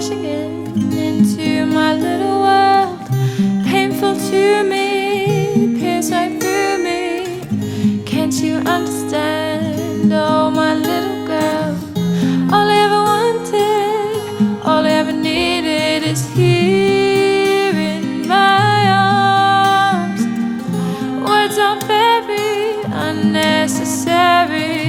crashing in into my little world. Painful to me, pierce right through me. Can't you understand? Oh, my little girl. All I ever wanted, all I ever needed is here in my arms. Words are very unnecessary.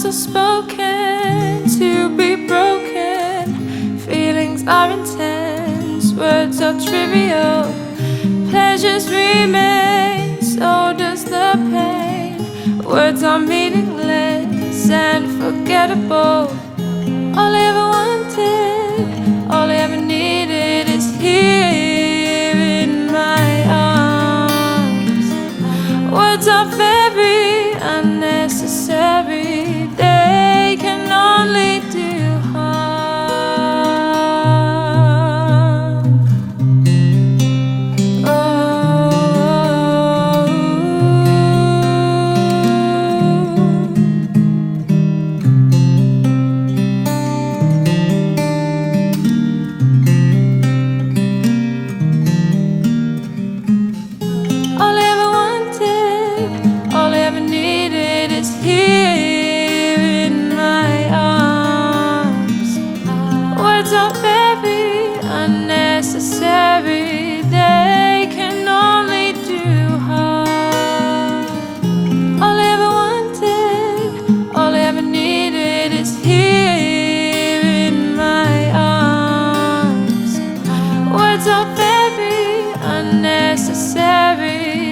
Vows are spoken to be broken. Feelings are intense, words are trivial. Pleasures remain, unnecessary.